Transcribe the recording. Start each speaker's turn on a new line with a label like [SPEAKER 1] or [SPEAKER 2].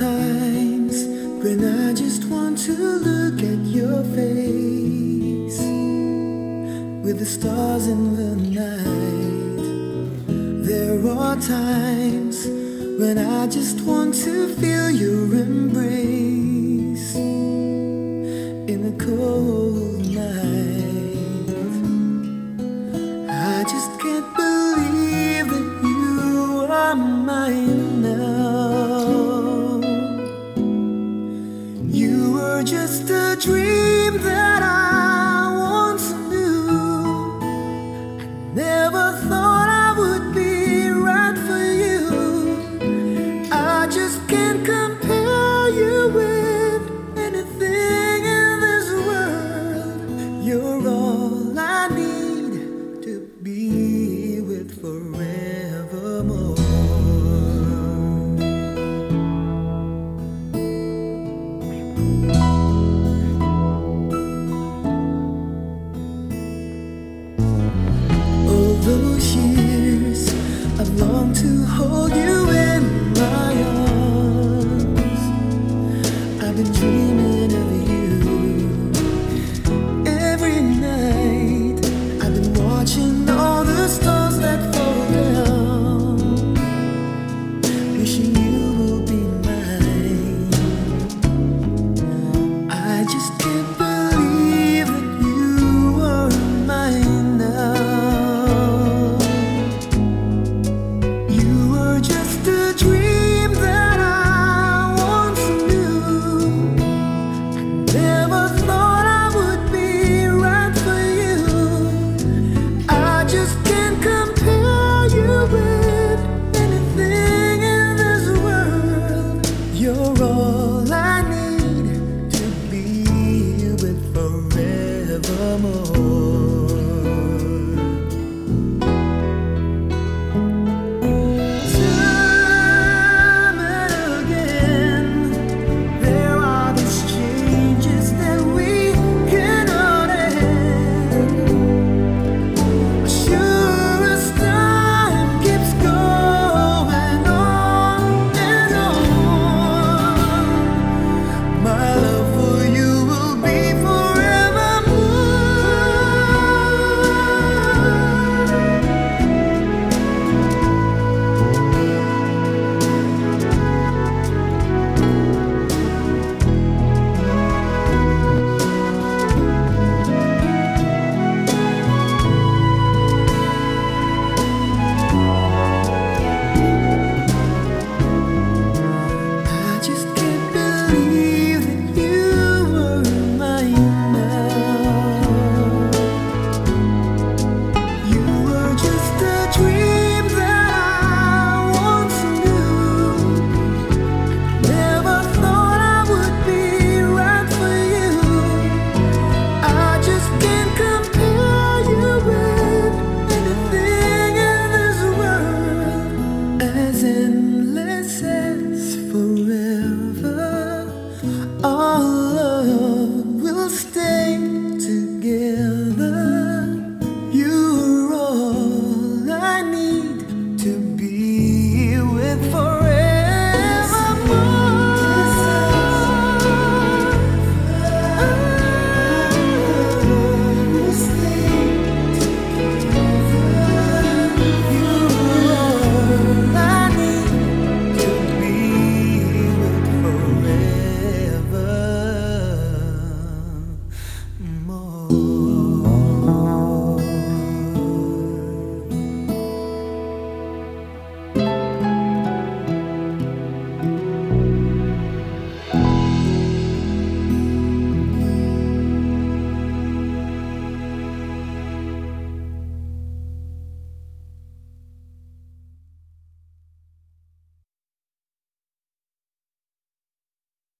[SPEAKER 1] times when I just want to look at your face with the stars in the night. There are times when I just want to feel your embrace in the cold night. I just can't believe that you are mine. just a dream that I the dream